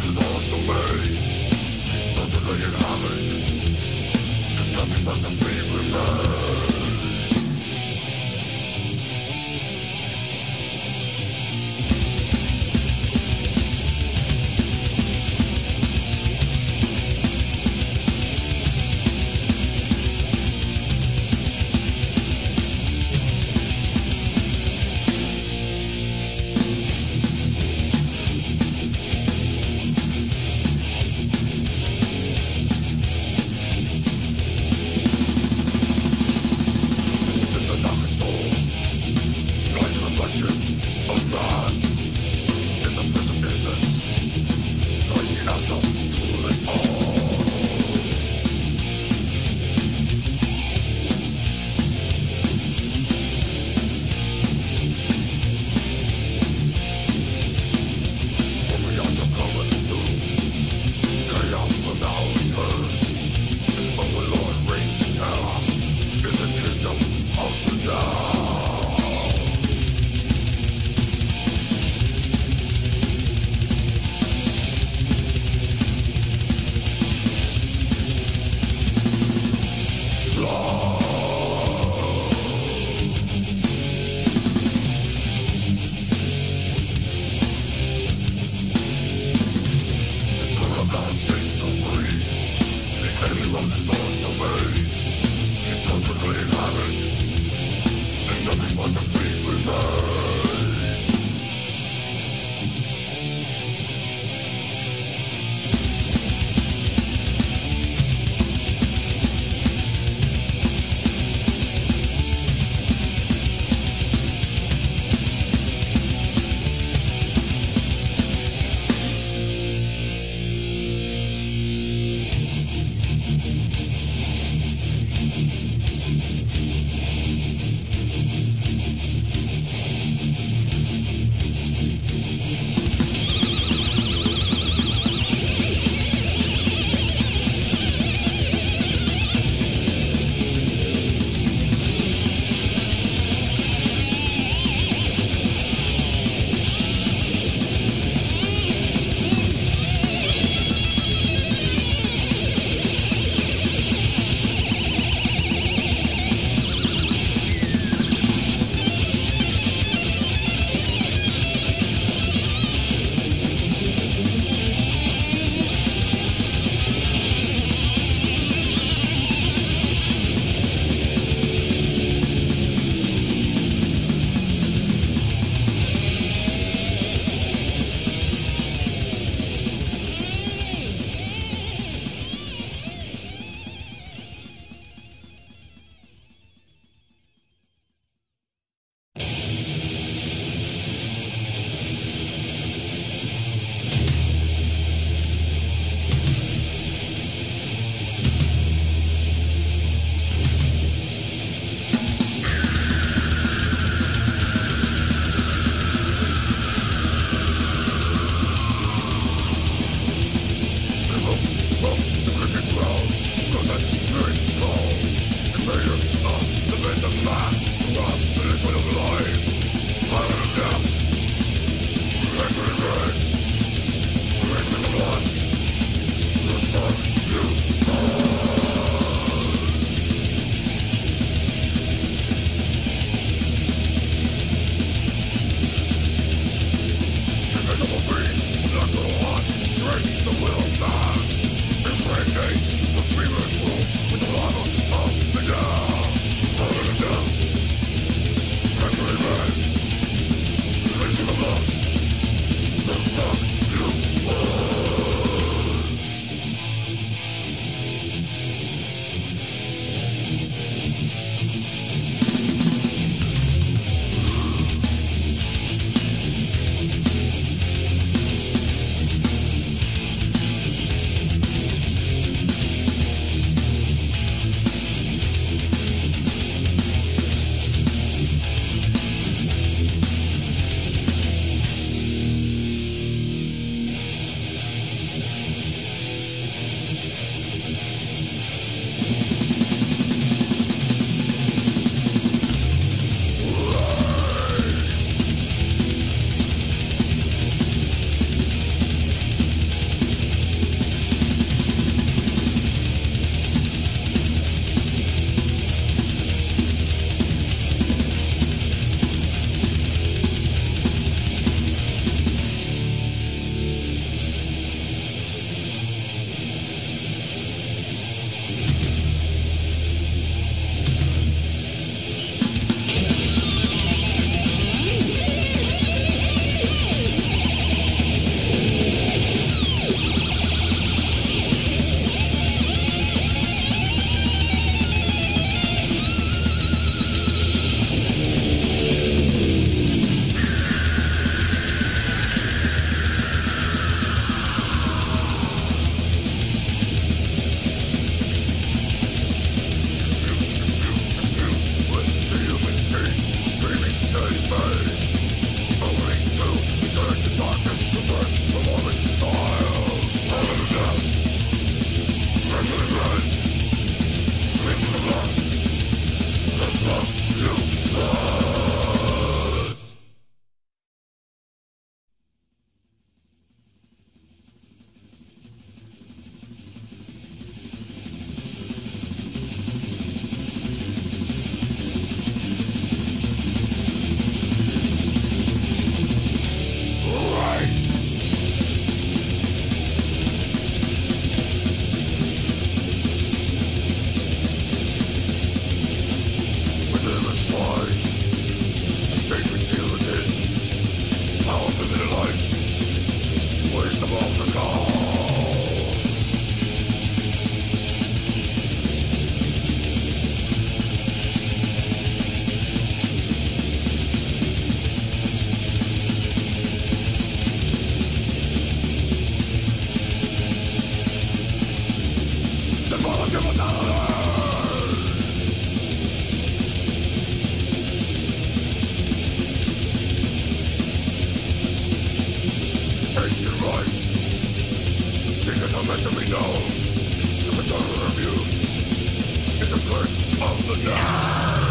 It's lost away Suddenly it happened And nothing but the feet remained come to. The of you is a curse of the damned.